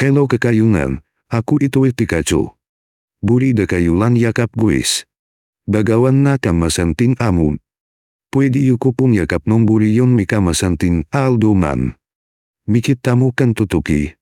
Hello kekayungan, aku itu Pikachu. Buri de kayulan yakap guis. Bagawan na kamasantin amun. Pwede yuko yakap nung buri yon mi kamasantin alduman. Mikit tamu kan tutuki,